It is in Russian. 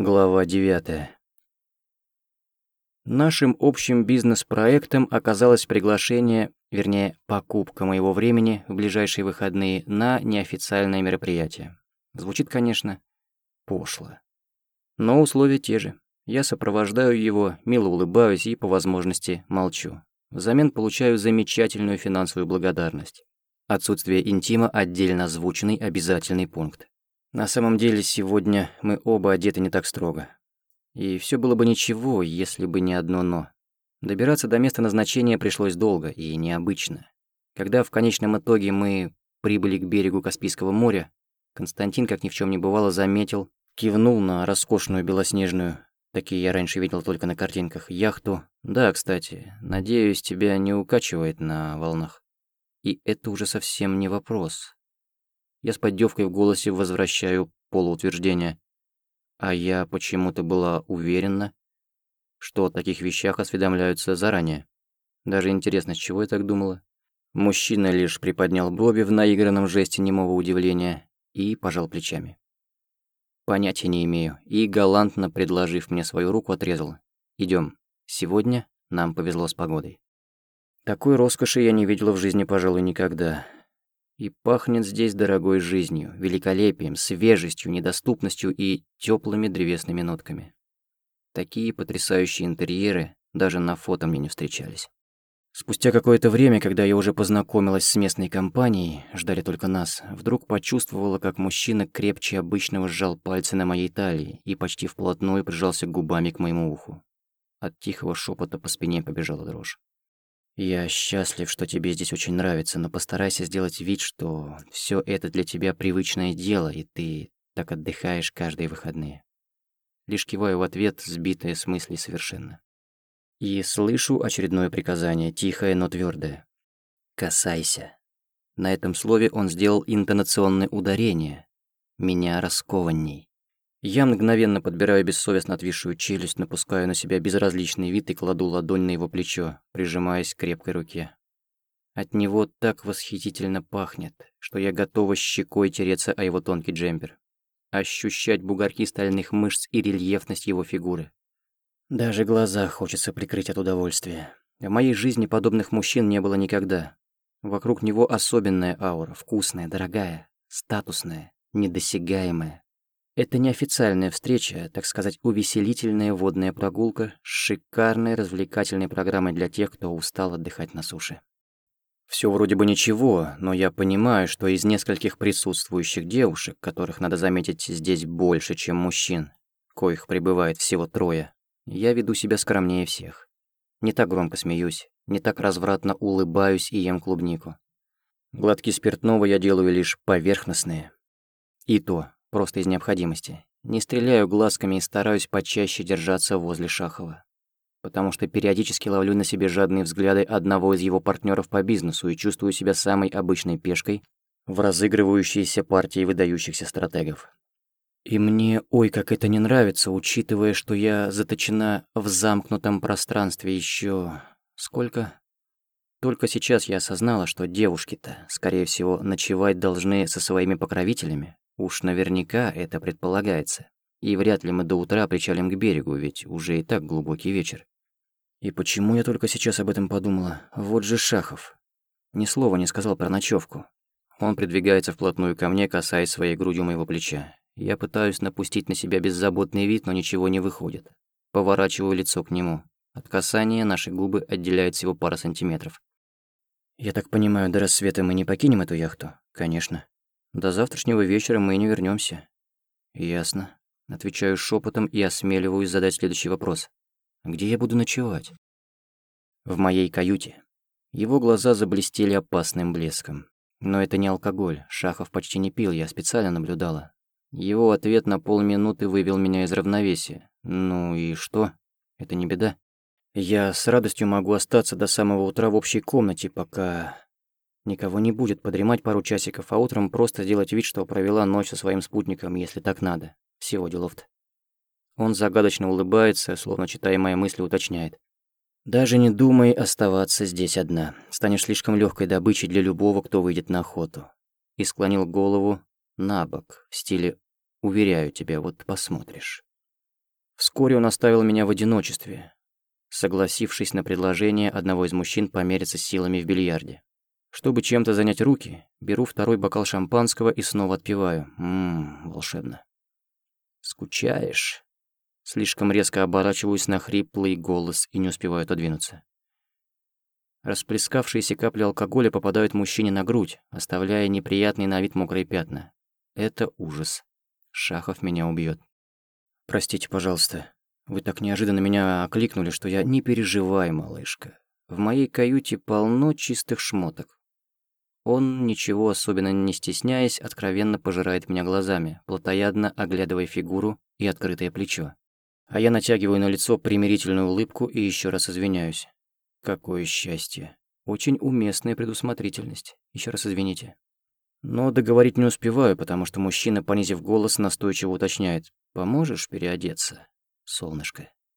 Глава 9. Нашим общим бизнес-проектом оказалось приглашение, вернее, покупка моего времени в ближайшие выходные на неофициальное мероприятие. Звучит, конечно, пошло. Но условия те же. Я сопровождаю его, мило улыбаюсь и, по возможности, молчу. Взамен получаю замечательную финансовую благодарность. Отсутствие интима – отдельно озвученный обязательный пункт. На самом деле, сегодня мы оба одеты не так строго. И все было бы ничего, если бы не одно «но». Добираться до места назначения пришлось долго и необычно. Когда в конечном итоге мы прибыли к берегу Каспийского моря, Константин, как ни в чем не бывало, заметил, кивнул на роскошную белоснежную, такие я раньше видел только на картинках, яхту. Да, кстати, надеюсь, тебя не укачивает на волнах. И это уже совсем не вопрос. Я с поддевкой в голосе возвращаю полуутверждение. А я почему-то была уверена, что о таких вещах осведомляются заранее. Даже интересно, с чего я так думала? Мужчина лишь приподнял брови в наигранном жесте немого удивления и пожал плечами. Понятия не имею, и, галантно предложив мне свою руку, отрезал. Идем. Сегодня нам повезло с погодой. Такой роскоши я не видела в жизни, пожалуй, никогда. И пахнет здесь дорогой жизнью, великолепием, свежестью, недоступностью и теплыми древесными нотками. Такие потрясающие интерьеры даже на фото мне не встречались. Спустя какое-то время, когда я уже познакомилась с местной компанией, ждали только нас, вдруг почувствовала, как мужчина крепче обычного сжал пальцы на моей талии и почти вплотную прижался губами к моему уху. От тихого шепота по спине побежала дрожь. Я счастлив, что тебе здесь очень нравится, но постарайся сделать вид, что все это для тебя привычное дело, и ты так отдыхаешь каждые выходные. Лишь киваю в ответ, сбитая с мыслей совершенно. И слышу очередное приказание, тихое, но твердое. «Касайся». На этом слове он сделал интонационное ударение. Меня раскованней. Я мгновенно подбираю бессовестно отвисшую челюсть, напускаю на себя безразличный вид и кладу ладонь на его плечо, прижимаясь к крепкой руке. От него так восхитительно пахнет, что я готова щекой тереться о его тонкий джемпер. Ощущать бугорки стальных мышц и рельефность его фигуры. Даже глаза хочется прикрыть от удовольствия. В моей жизни подобных мужчин не было никогда. Вокруг него особенная аура, вкусная, дорогая, статусная, недосягаемая. Это неофициальная встреча, так сказать, увеселительная водная прогулка с шикарной развлекательной программой для тех, кто устал отдыхать на суше. Все вроде бы ничего, но я понимаю, что из нескольких присутствующих девушек, которых, надо заметить, здесь больше, чем мужчин, коих прибывает всего трое, я веду себя скромнее всех. Не так громко смеюсь, не так развратно улыбаюсь и ем клубнику. Гладкие спиртного я делаю лишь поверхностные. И то, Просто из необходимости. Не стреляю глазками и стараюсь почаще держаться возле Шахова. Потому что периодически ловлю на себе жадные взгляды одного из его партнеров по бизнесу и чувствую себя самой обычной пешкой в разыгрывающейся партии выдающихся стратегов. И мне, ой, как это не нравится, учитывая, что я заточена в замкнутом пространстве еще Сколько? Только сейчас я осознала, что девушки-то, скорее всего, ночевать должны со своими покровителями, Уж наверняка это предполагается. И вряд ли мы до утра причалим к берегу, ведь уже и так глубокий вечер. И почему я только сейчас об этом подумала? Вот же Шахов. Ни слова не сказал про ночевку. Он придвигается вплотную ко мне, касаясь своей грудью моего плеча. Я пытаюсь напустить на себя беззаботный вид, но ничего не выходит. Поворачиваю лицо к нему. От касания наши губы отделяют всего пара сантиметров. «Я так понимаю, до рассвета мы не покинем эту яхту?» «Конечно». До завтрашнего вечера мы не вернемся. Ясно. Отвечаю шепотом и осмеливаюсь задать следующий вопрос. Где я буду ночевать? В моей каюте. Его глаза заблестели опасным блеском. Но это не алкоголь. Шахов почти не пил, я специально наблюдала. Его ответ на полминуты вывел меня из равновесия. Ну и что? Это не беда. Я с радостью могу остаться до самого утра в общей комнате, пока Никого не будет подремать пару часиков, а утром просто сделать вид, что провела ночь со своим спутником, если так надо. Всего делов-то. Он загадочно улыбается, словно читая мои мысли, уточняет. «Даже не думай оставаться здесь одна. Станешь слишком легкой добычей для любого, кто выйдет на охоту». И склонил голову на бок, в стиле «Уверяю тебя, вот посмотришь». Вскоре он оставил меня в одиночестве, согласившись на предложение одного из мужчин помериться силами в бильярде. Чтобы чем-то занять руки, беру второй бокал шампанского и снова отпиваю. Ммм, волшебно. «Скучаешь?» Слишком резко оборачиваюсь на хриплый голос и не успеваю отодвинуться. Расплескавшиеся капли алкоголя попадают мужчине на грудь, оставляя неприятные на вид мокрые пятна. Это ужас. Шахов меня убьет. «Простите, пожалуйста. Вы так неожиданно меня окликнули, что я не переживай, малышка. В моей каюте полно чистых шмоток. Он, ничего особенно не стесняясь, откровенно пожирает меня глазами, плотоядно оглядывая фигуру и открытое плечо. А я натягиваю на лицо примирительную улыбку и еще раз извиняюсь. Какое счастье. Очень уместная предусмотрительность. Еще раз извините. Но договорить не успеваю, потому что мужчина, понизив голос, настойчиво уточняет. «Поможешь переодеться, солнышко?»